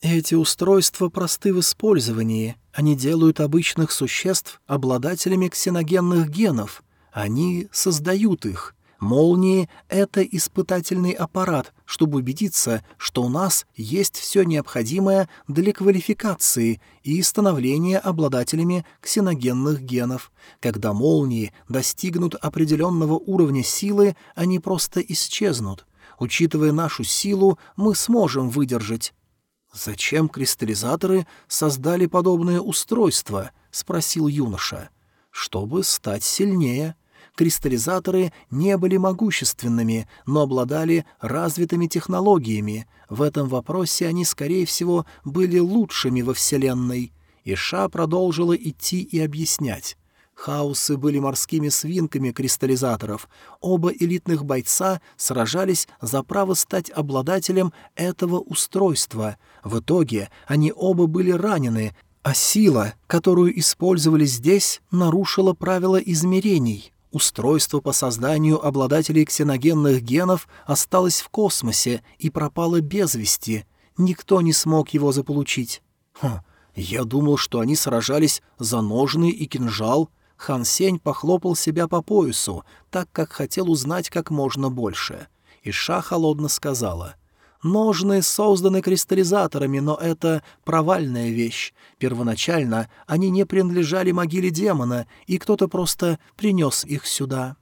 «Эти устройства просты в использовании. Они делают обычных существ обладателями ксеногенных генов. Они создают их. Молнии — это испытательный аппарат, чтобы убедиться, что у нас есть все необходимое для квалификации и становления обладателями ксеногенных генов. Когда молнии достигнут определенного уровня силы, они просто исчезнут. Учитывая нашу силу, мы сможем выдержать. «Зачем кристаллизаторы создали подобное устройство?» — спросил юноша. «Чтобы стать сильнее». Кристаллизаторы не были могущественными, но обладали развитыми технологиями. В этом вопросе они, скорее всего, были лучшими во Вселенной. Иша продолжила идти и объяснять. Хаосы были морскими свинками кристаллизаторов. Оба элитных бойца сражались за право стать обладателем этого устройства. В итоге они оба были ранены, а сила, которую использовали здесь, нарушила правила измерений. Устройство по созданию обладателей ксеногенных генов осталось в космосе и пропало без вести. Никто не смог его заполучить. Хм, я думал, что они сражались за ножны и кинжал. Хан Сень похлопал себя по поясу, так как хотел узнать как можно больше. Иша холодно сказала — Ножны созданы кристаллизаторами, но это провальная вещь. Первоначально они не принадлежали могиле демона, и кто-то просто принес их сюда.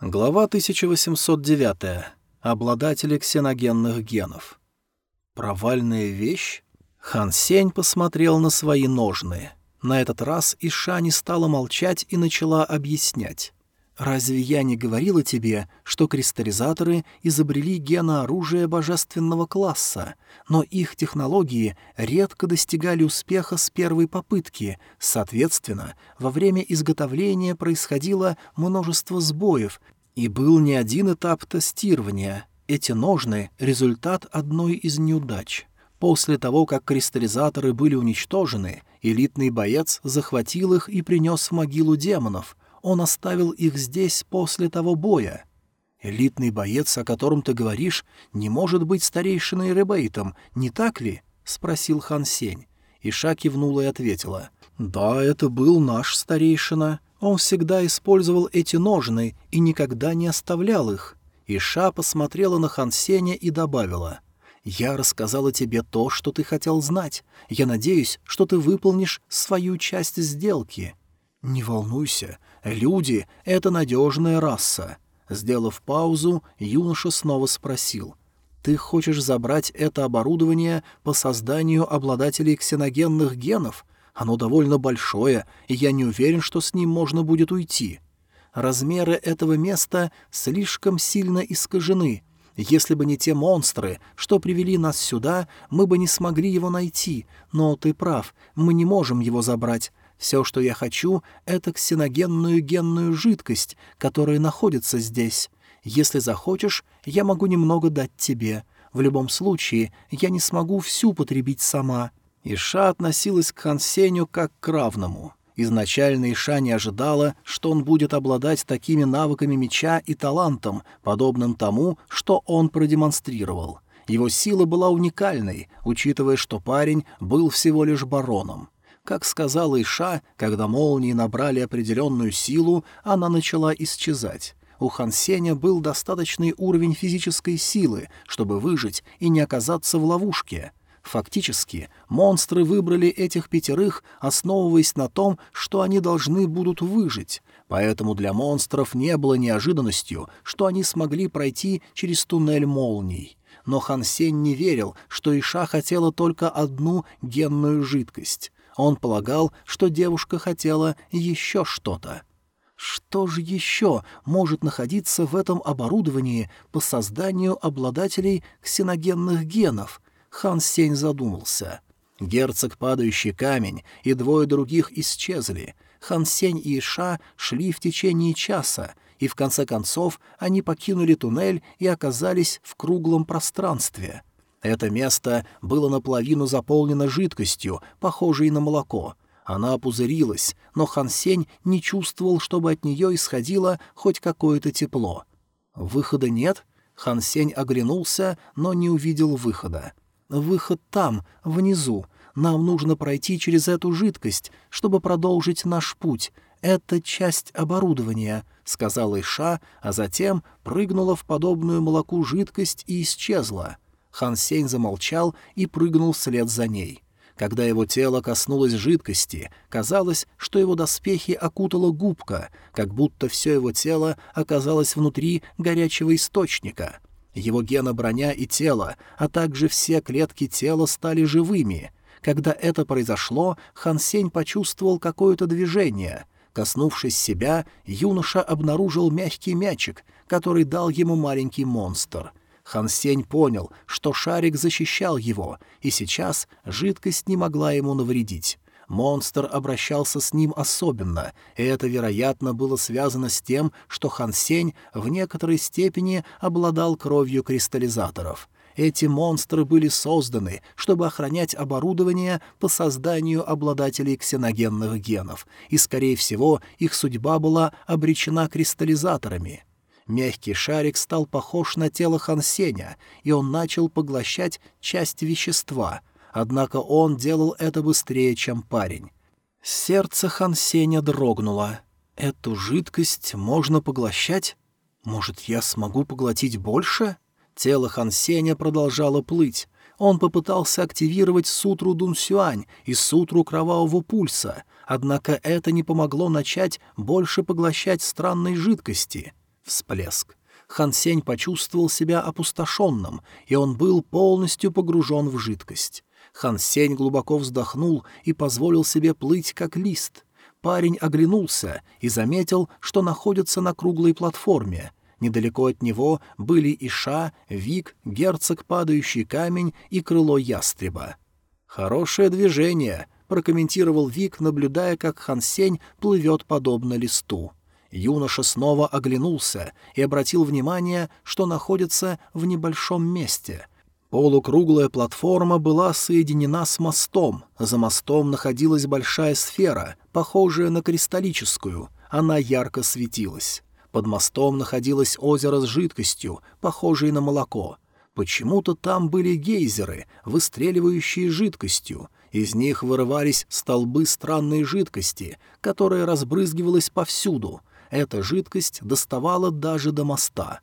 Глава 1809. Обладатели ксеногенных генов. Провальная вещь? Хан Сень посмотрел на свои ножны. На этот раз Иша не стала молчать и начала объяснять. «Разве я не говорила тебе, что кристаллизаторы изобрели генооружие божественного класса, но их технологии редко достигали успеха с первой попытки, соответственно, во время изготовления происходило множество сбоев, и был не один этап тестирования. Эти ножны — результат одной из неудач». После того, как кристаллизаторы были уничтожены, элитный боец захватил их и принес в могилу демонов — он оставил их здесь после того боя. Элитный боец, о котором ты говоришь, не может быть старейшиной Ребейтом, не так ли? — спросил Хан Сень. Иша кивнула и ответила. «Да, это был наш старейшина. Он всегда использовал эти ножны и никогда не оставлял их». Иша посмотрела на Хан Сеня и добавила. «Я рассказала тебе то, что ты хотел знать. Я надеюсь, что ты выполнишь свою часть сделки». «Не волнуйся, люди — это надежная раса». Сделав паузу, юноша снова спросил. «Ты хочешь забрать это оборудование по созданию обладателей ксеногенных генов? Оно довольно большое, и я не уверен, что с ним можно будет уйти. Размеры этого места слишком сильно искажены. Если бы не те монстры, что привели нас сюда, мы бы не смогли его найти. Но ты прав, мы не можем его забрать. Все, что я хочу, — это ксеногенную генную жидкость, которая находится здесь. Если захочешь, я могу немного дать тебе. В любом случае, я не смогу всю потребить сама». Иша относилась к Хансеню как к равному. Изначально Иша не ожидала, что он будет обладать такими навыками меча и талантом, подобным тому, что он продемонстрировал. Его сила была уникальной, учитывая, что парень был всего лишь бароном. Как сказала Иша, когда молнии набрали определенную силу, она начала исчезать. У Хан Сеня был достаточный уровень физической силы, чтобы выжить и не оказаться в ловушке. Фактически, монстры выбрали этих пятерых, основываясь на том, что они должны будут выжить. Поэтому для монстров не было неожиданностью, что они смогли пройти через туннель молний. Но Хан Сень не верил, что Иша хотела только одну генную жидкость. Он полагал, что девушка хотела еще что-то. Что же еще может находиться в этом оборудовании по созданию обладателей ксеногенных генов? Хан Сень задумался. Герцог Падающий Камень и двое других исчезли. Хан Сень и Иша шли в течение часа, и в конце концов они покинули туннель и оказались в круглом пространстве — Это место было наполовину заполнено жидкостью, похожей на молоко. Она пузырилась, но Хан Сень не чувствовал, чтобы от нее исходило хоть какое-то тепло. «Выхода нет?» Хан Сень оглянулся, но не увидел выхода. «Выход там, внизу. Нам нужно пройти через эту жидкость, чтобы продолжить наш путь. Это часть оборудования», — сказала Иша, а затем прыгнула в подобную молоку жидкость и исчезла. Хан Сень замолчал и прыгнул вслед за ней. Когда его тело коснулось жидкости, казалось, что его доспехи окутала губка, как будто все его тело оказалось внутри горячего источника. Его гена-броня и тело, а также все клетки тела стали живыми. Когда это произошло, Хан Сень почувствовал какое-то движение. Коснувшись себя, юноша обнаружил мягкий мячик, который дал ему маленький монстр — Хан Сень понял, что шарик защищал его, и сейчас жидкость не могла ему навредить. Монстр обращался с ним особенно, и это, вероятно, было связано с тем, что Хан Сень в некоторой степени обладал кровью кристаллизаторов. Эти монстры были созданы, чтобы охранять оборудование по созданию обладателей ксеногенных генов, и, скорее всего, их судьба была обречена кристаллизаторами. Мягкий шарик стал похож на тело Хансеня, и он начал поглощать часть вещества, однако он делал это быстрее, чем парень. Сердце Хансеня дрогнуло. «Эту жидкость можно поглощать? Может, я смогу поглотить больше?» Тело Хансеня продолжало плыть. Он попытался активировать сутру Дунсюань и сутру Кровавого Пульса, однако это не помогло начать больше поглощать странной жидкости — Всплеск. Хан Сень почувствовал себя опустошенным, и он был полностью погружен в жидкость. Хан Сень глубоко вздохнул и позволил себе плыть, как лист. Парень оглянулся и заметил, что находится на круглой платформе. Недалеко от него были Иша, Вик, герцог Падающий Камень и Крыло Ястреба. «Хорошее движение», — прокомментировал Вик, наблюдая, как Хан Сень плывет подобно листу. Юноша снова оглянулся и обратил внимание, что находится в небольшом месте. Полукруглая платформа была соединена с мостом. За мостом находилась большая сфера, похожая на кристаллическую. Она ярко светилась. Под мостом находилось озеро с жидкостью, похожей на молоко. Почему-то там были гейзеры, выстреливающие жидкостью. Из них вырывались столбы странной жидкости, которая разбрызгивалась повсюду — эта жидкость доставала даже до моста.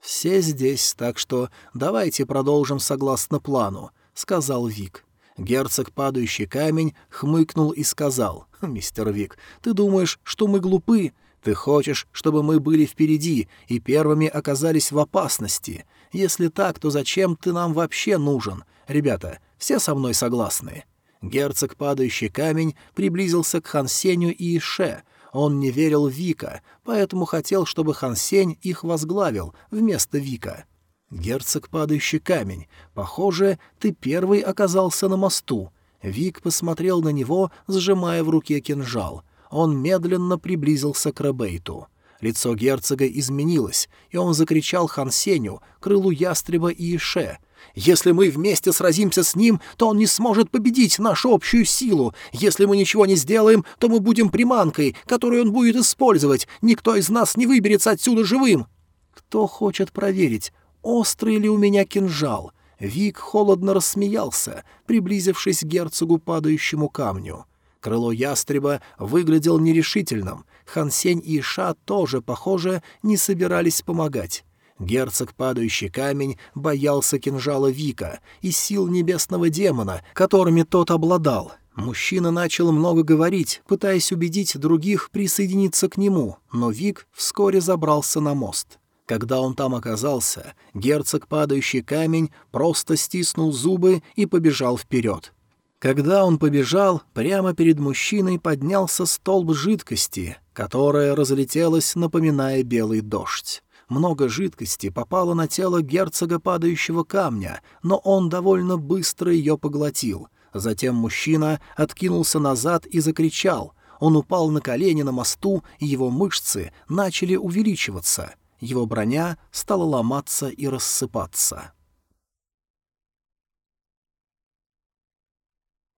«Все здесь, так что давайте продолжим согласно плану», — сказал Вик. Герцог Падающий Камень хмыкнул и сказал, «Мистер Вик, ты думаешь, что мы глупы? Ты хочешь, чтобы мы были впереди и первыми оказались в опасности? Если так, то зачем ты нам вообще нужен? Ребята, все со мной согласны?» Герцог Падающий Камень приблизился к Хансеню и Ише, он не верил Вика, поэтому хотел, чтобы Хан Сень их возглавил вместо Вика. «Герцог, падающий камень, похоже, ты первый оказался на мосту». Вик посмотрел на него, сжимая в руке кинжал. Он медленно приблизился к Ребейту. Лицо герцога изменилось, и он закричал Хан Сеню, крылу ястреба и Ише, если мы вместе сразимся с ним, то он не сможет победить нашу общую силу. Если мы ничего не сделаем, то мы будем приманкой, которую он будет использовать. Никто из нас не выберется отсюда живым. Кто хочет проверить, острый ли у меня кинжал? Вик холодно рассмеялся, приблизившись к герцогу падающему камню. Крыло ястреба выглядело нерешительным. Хансень и Иша тоже, похоже, не собирались помогать. Герцог Падающий Камень боялся кинжала Вика и сил небесного демона, которыми тот обладал. Мужчина начал много говорить, пытаясь убедить других присоединиться к нему, но Вик вскоре забрался на мост. Когда он там оказался, герцог Падающий Камень просто стиснул зубы и побежал вперед. Когда он побежал, прямо перед мужчиной поднялся столб жидкости, которая разлетелась, напоминая белый дождь много жидкости попало на тело герцога падающего камня, но он довольно быстро ее поглотил. Затем мужчина откинулся назад и закричал. Он упал на колени на мосту, и его мышцы начали увеличиваться. Его броня стала ломаться и рассыпаться.